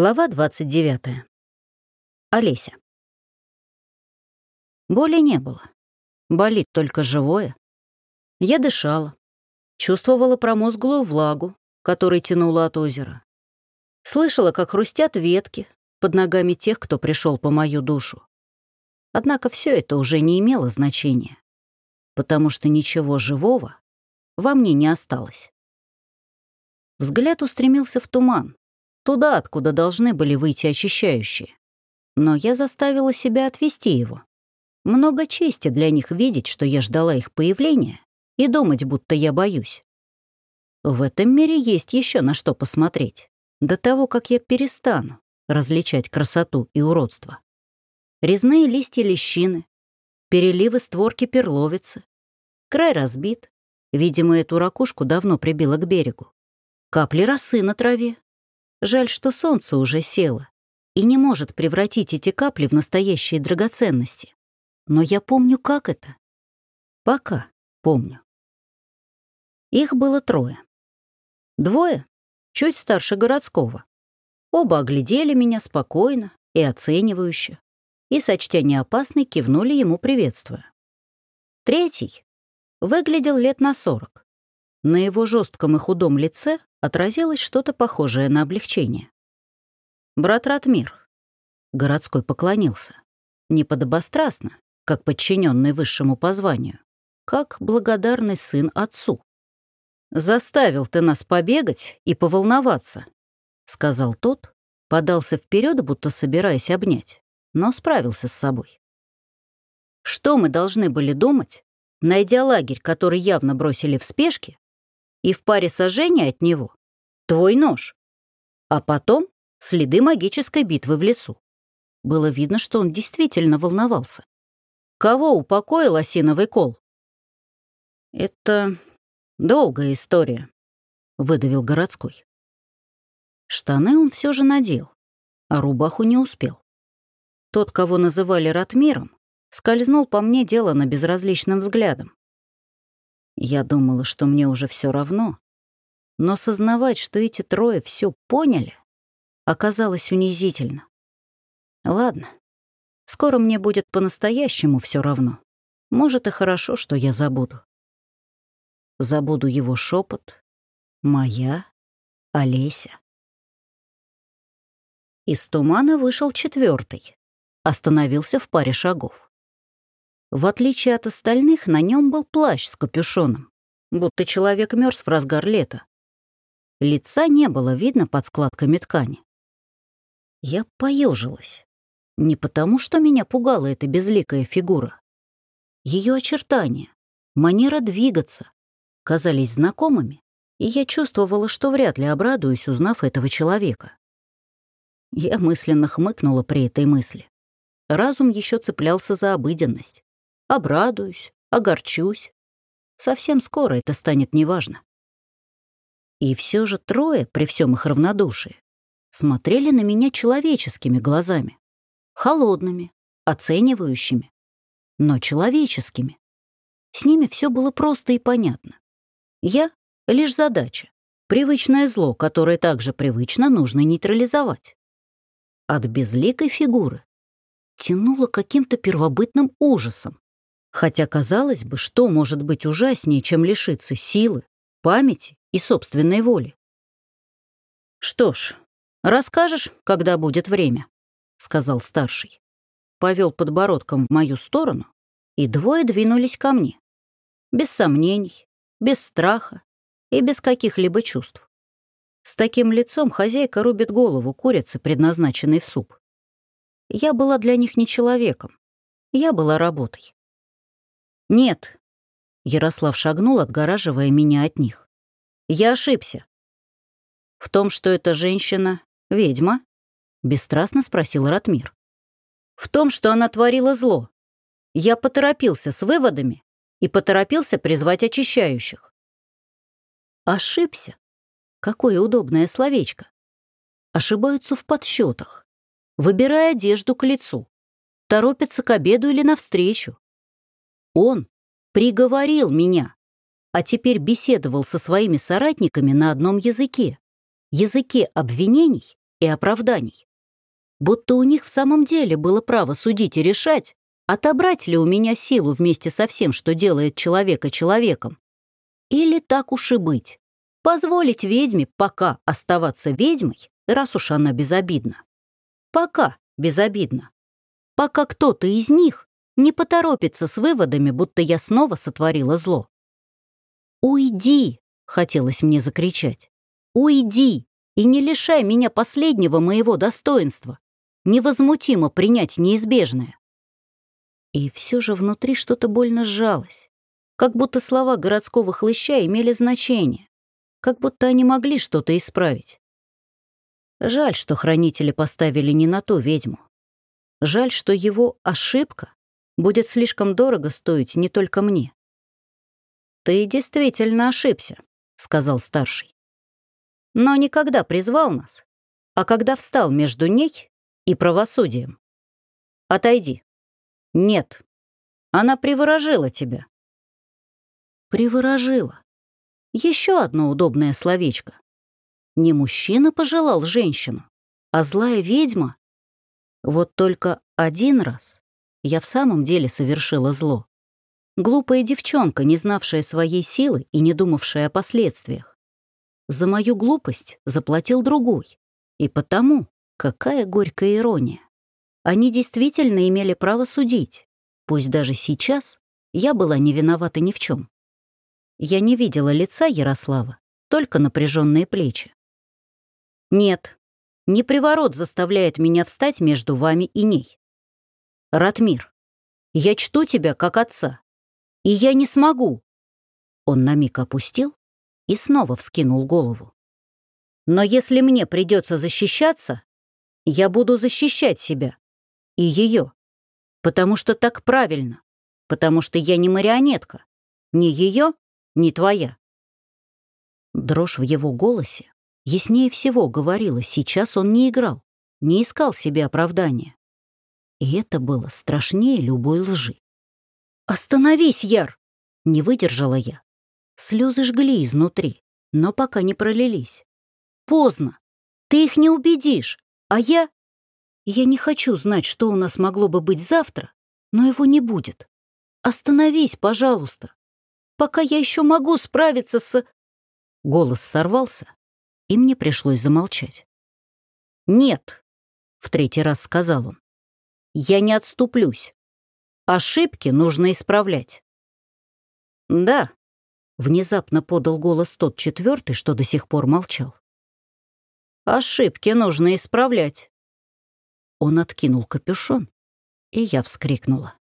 Глава 29. Олеся. Боли не было. Болит только живое. Я дышала. Чувствовала промозглую влагу, которой тянула от озера. Слышала, как хрустят ветки под ногами тех, кто пришел по мою душу. Однако все это уже не имело значения, потому что ничего живого во мне не осталось. Взгляд устремился в туман, туда, откуда должны были выйти очищающие. Но я заставила себя отвести его. Много чести для них видеть, что я ждала их появления, и думать, будто я боюсь. В этом мире есть еще на что посмотреть, до того, как я перестану различать красоту и уродство. Резные листья лещины, переливы створки перловицы, край разбит, видимо, эту ракушку давно прибило к берегу, капли росы на траве, Жаль, что солнце уже село и не может превратить эти капли в настоящие драгоценности. Но я помню, как это. Пока помню. Их было трое. Двое, чуть старше городского. Оба оглядели меня спокойно и оценивающе, и, сочтя неопасный, кивнули ему приветствуя. Третий выглядел лет на сорок. На его жестком и худом лице отразилось что-то похожее на облегчение. «Брат Ратмир», — городской поклонился, не подобострастно, как подчиненный высшему позванию, как благодарный сын отцу. «Заставил ты нас побегать и поволноваться», — сказал тот, подался вперед, будто собираясь обнять, но справился с собой. Что мы должны были думать, найдя лагерь, который явно бросили в спешке, и в паре сожжений от него твой нож. А потом следы магической битвы в лесу. Было видно, что он действительно волновался. Кого упокоил осиновый кол? Это долгая история, выдавил городской. Штаны он все же надел, а рубаху не успел. Тот, кого называли Ратмиром, скользнул по мне дело на безразличным взглядом. Я думала, что мне уже все равно. Но сознавать, что эти трое все поняли, оказалось унизительно. Ладно, скоро мне будет по-настоящему все равно. Может, и хорошо, что я забуду. Забуду его шепот. Моя Олеся. Из тумана вышел четвертый, остановился в паре шагов. В отличие от остальных, на нем был плащ с капюшоном, будто человек мерз в разгар лета. Лица не было видно под складками ткани. Я поежилась. Не потому, что меня пугала эта безликая фигура. Ее очертания, манера двигаться казались знакомыми, и я чувствовала, что вряд ли обрадуюсь, узнав этого человека. Я мысленно хмыкнула при этой мысли. Разум еще цеплялся за обыденность. Обрадуюсь, огорчусь. Совсем скоро это станет неважно. И все же трое, при всем их равнодушии, смотрели на меня человеческими глазами, холодными, оценивающими, но человеческими. С ними все было просто и понятно. Я — лишь задача, привычное зло, которое также привычно нужно нейтрализовать. От безликой фигуры тянуло каким-то первобытным ужасом, Хотя, казалось бы, что может быть ужаснее, чем лишиться силы, памяти и собственной воли? «Что ж, расскажешь, когда будет время», — сказал старший. Повел подбородком в мою сторону, и двое двинулись ко мне. Без сомнений, без страха и без каких-либо чувств. С таким лицом хозяйка рубит голову курицы, предназначенной в суп. Я была для них не человеком. Я была работой. «Нет». Ярослав шагнул, отгораживая меня от них. «Я ошибся». «В том, что эта женщина — ведьма?» — бесстрастно спросил Ратмир. «В том, что она творила зло. Я поторопился с выводами и поторопился призвать очищающих». «Ошибся? Какое удобное словечко. Ошибаются в подсчетах, выбирая одежду к лицу, торопятся к обеду или навстречу, он приговорил меня, а теперь беседовал со своими соратниками на одном языке, языке обвинений и оправданий. Будто у них в самом деле было право судить и решать, отобрать ли у меня силу вместе со всем, что делает человека человеком. Или так уж и быть, позволить ведьме пока оставаться ведьмой, раз уж она безобидна. Пока безобидна. Пока кто-то из них не поторопится с выводами, будто я снова сотворила зло. «Уйди!» — хотелось мне закричать. «Уйди и не лишай меня последнего моего достоинства, невозмутимо принять неизбежное». И все же внутри что-то больно сжалось, как будто слова городского хлыща имели значение, как будто они могли что-то исправить. Жаль, что хранители поставили не на ту ведьму. Жаль, что его ошибка будет слишком дорого стоить не только мне. «Ты действительно ошибся», — сказал старший. «Но никогда призвал нас, а когда встал между ней и правосудием. Отойди. Нет, она приворожила тебя». «Приворожила». Еще одно удобное словечко. Не мужчина пожелал женщину, а злая ведьма. Вот только один раз я в самом деле совершила зло. Глупая девчонка, не знавшая своей силы и не думавшая о последствиях. За мою глупость заплатил другой. И потому, какая горькая ирония. Они действительно имели право судить. Пусть даже сейчас я была не виновата ни в чем. Я не видела лица Ярослава, только напряженные плечи. Нет, не приворот заставляет меня встать между вами и ней. Ратмир, я чту тебя как отца, и я не смогу. Он на миг опустил и снова вскинул голову. Но если мне придется защищаться, я буду защищать себя и ее, потому что так правильно, потому что я не марионетка, ни ее, ни твоя. Дрожь в его голосе Яснее всего говорила, сейчас он не играл, не искал себе оправдания. И это было страшнее любой лжи. «Остановись, Яр!» — не выдержала я. Слезы жгли изнутри, но пока не пролились. «Поздно. Ты их не убедишь. А я... Я не хочу знать, что у нас могло бы быть завтра, но его не будет. Остановись, пожалуйста. Пока я еще могу справиться с...» Голос сорвался, и мне пришлось замолчать. «Нет», — в третий раз сказал он, — «я не отступлюсь. Ошибки нужно исправлять». «Да», — внезапно подал голос тот четвертый, что до сих пор молчал. «Ошибки нужно исправлять». Он откинул капюшон, и я вскрикнула.